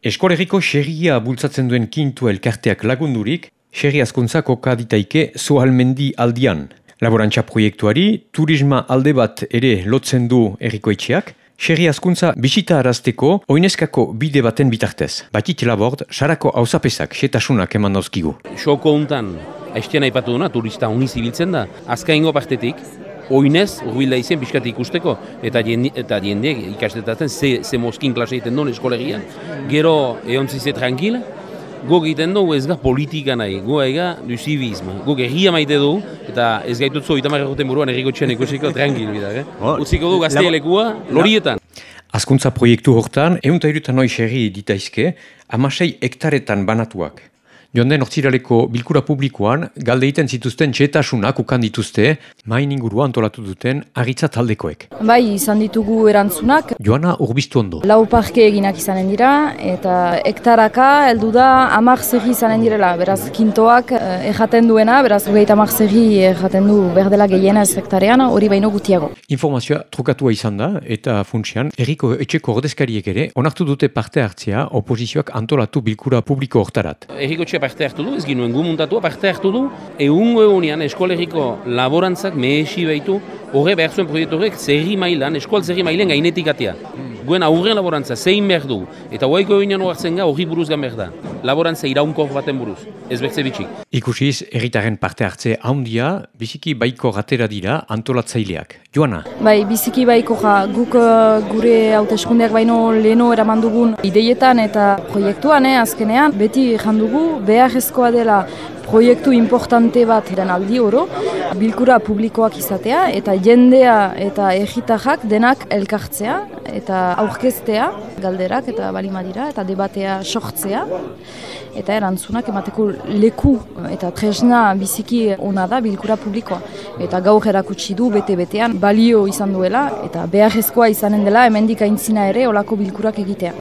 Eskolegiko xerria bultzatzen duen kintu elkarteak lagundurik, xerri askuntza kokaditaike zohalmendi aldian. Laborantza proiektuari, turisma alde bat ere lotzen du erikoetxeak, xerri askuntza bisita arazteko oineskako bide baten bitartez. Batit labord, sarako hausapesak setasunak eman dauzkigu. Xoko hontan, haiztian aipatu duna, turista uniz ibiltzen da, azkaingo partetik, oinez urbilda izen pixkat ikusteko, eta jende, eta jendeek ikastetaten ze, ze moskin klase egiten duen eskolegian. Gero, egon zizet tranquil, Guk egiten dugu ez ga politika nahi, gu ega du civismo. Guk erria maite du, eta ez gaitut zu itamar egoten buruan erriko txen ikusiko tranquil bidak, eh? Utziko du gazte lekua, lorietan. Azkuntza proiektu hortan, egun ta irutan noi xerri ditaizke, amasei hektaretan banatuak. Joan den ortsiraleko bilkura publikoan, galde egiten zituzten txetasunak ukan dituzte, main inguru antolatu duten agitza taldekoek. Bai, izan ditugu erantzunak. Joana urbiztu ondo. Lau parke eginak izanen dira, eta hektaraka heldu da amak zerri izanen direla. Beraz, kintoak eh, ejaten duena, beraz, hogeita amak zerri ejaten du berdela gehiena ez hektarean, hori baino gutiago. Informazioa trukatua izan da, eta funtsian, erriko etxeko ordezkariek ere, onartu dute parte hartzea oposizioak antolatu bilkura publiko hortarat. Erriko parte hartu du, ez ginuen gu muntatua parte hartu du, egungo egunean eskolegiko laborantzak mehesi behitu, horre behar zuen proiektu horrek zerri mailan, eskual zerri mailen gainetik atea. Guen aurren laborantza zein behar du, eta hoaiko egunean oartzen ga hori buruz gan behar da. Laborantza iraunkor baten buruz, ez bertze bitxik. Ikusiz, erritaren parte hartze haundia, biziki baiko gatera dira antolatzaileak. Joana? Bai, biziki baiko ja, guk uh, gure hauteskundeak baino leno eraman dugun ideietan eta proiektuan, eh, azkenean, beti jandugu, beharrezkoa dela proiektu importante bat eran aldi oro, bilkura publikoak izatea, eta jendea eta egitajak denak elkartzea, eta aurkeztea, galderak eta balimadira, eta debatea sortzea, eta erantzunak emateko leku eta tresna biziki ona da bilkura publikoa. Eta gaur erakutsi du bete-betean balio izan duela, eta beharrezkoa izanen dela hemendik aintzina ere olako bilkurak egitea.